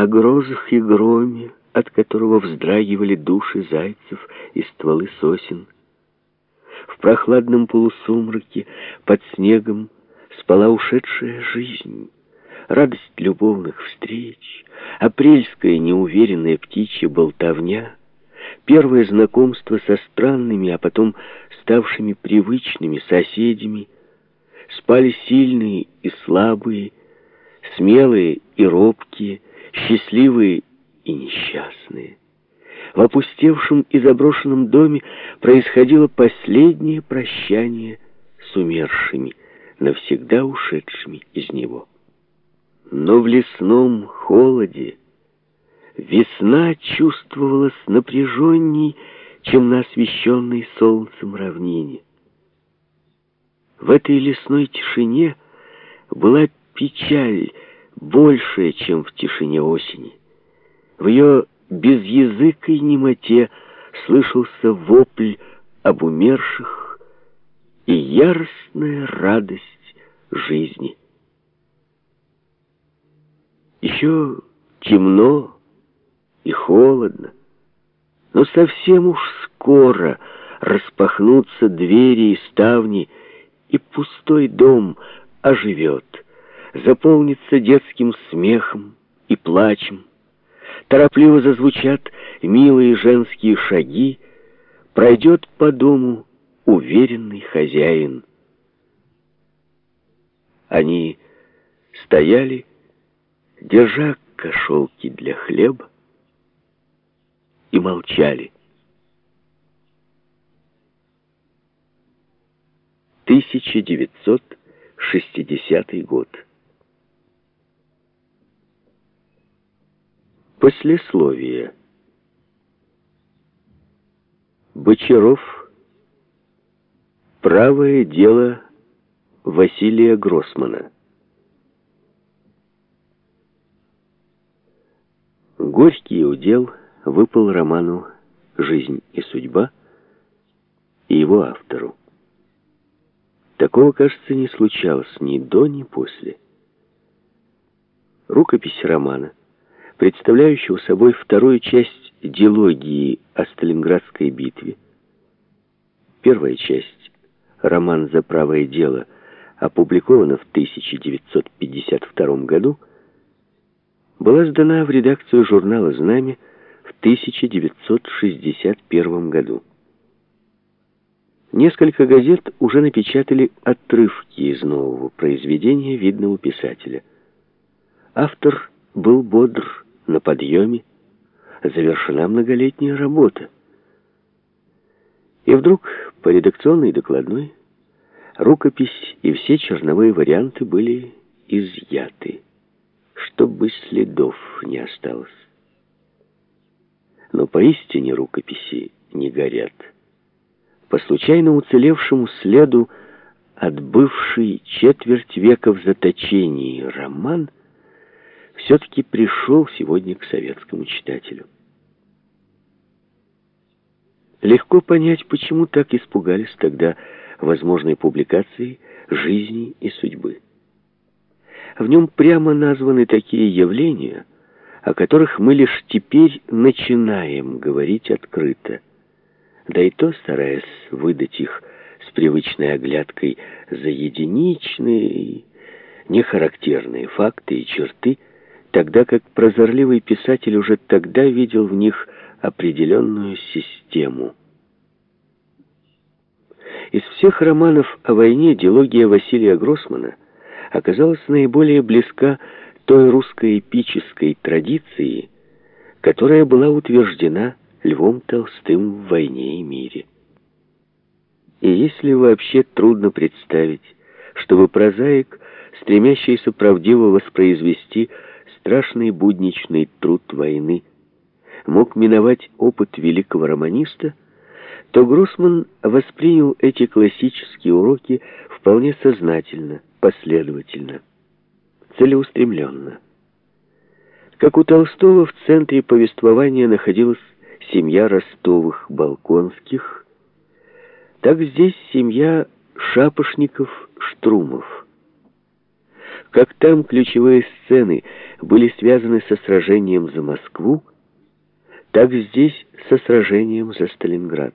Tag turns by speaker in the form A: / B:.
A: о грозах и громе, от которого вздрагивали души зайцев и стволы сосен. В прохладном полусумраке под снегом спала ушедшая жизнь, радость любовных встреч, апрельская неуверенная птичья болтовня, первое знакомство со странными, а потом ставшими привычными соседями, спали сильные и слабые, смелые и робкие, счастливые и несчастные. В опустевшем и заброшенном доме происходило последнее прощание с умершими, навсегда ушедшими из него. Но в лесном холоде весна чувствовалась напряженней, чем на освещенной солнцем равнине. В этой лесной тишине была печаль, большая, чем в тишине осени. В ее безязыкой немоте слышался вопль об умерших и яростная радость жизни. Еще темно и холодно, но совсем уж скоро распахнутся двери и ставни, и пустой дом оживет, заполнится детским смехом и плачем. Торопливо зазвучат милые женские шаги, пройдет по дому уверенный хозяин. Они стояли, держа кошелки для хлеба, и молчали. 1960 год. Послесловие. Бочаров. Правое дело Василия Гроссмана. Горький удел выпал роману «Жизнь и судьба» и его автору. Такого, кажется, не случалось ни до, ни после. Рукопись романа, представляющего собой вторую часть диалогии о Сталинградской битве. Первая часть, роман «За правое дело», опубликована в 1952 году, была сдана в редакцию журнала «Знамя» в 1961 году. Несколько газет уже напечатали отрывки из нового произведения видного писателя. Автор был бодр на подъеме, завершена многолетняя работа. И вдруг по редакционной докладной рукопись и все черновые варианты были изъяты, чтобы следов не осталось. Но поистине рукописи не горят по случайно уцелевшему следу от бывшей четверть века в заточении роман все-таки пришел сегодня к советскому читателю. Легко понять, почему так испугались тогда возможной публикации жизни и судьбы. В нем прямо названы такие явления, о которых мы лишь теперь начинаем говорить открыто – да и то стараясь выдать их с привычной оглядкой за единичные, нехарактерные факты и черты, тогда как прозорливый писатель уже тогда видел в них определенную систему. Из всех романов о войне диалогия Василия Гроссмана оказалась наиболее близка той русской эпической традиции, которая была утверждена Львом Толстым в «Войне и мире». И если вообще трудно представить, чтобы прозаик, стремящийся правдиво воспроизвести страшный будничный труд войны, мог миновать опыт великого романиста, то Гроссман воспринял эти классические уроки вполне сознательно, последовательно, целеустремленно. Как у Толстого в центре повествования находилась семья Ростовых-Балконских, так здесь семья Шапошников-Штрумов. Как там ключевые сцены были связаны со сражением за Москву, так здесь со сражением за Сталинград.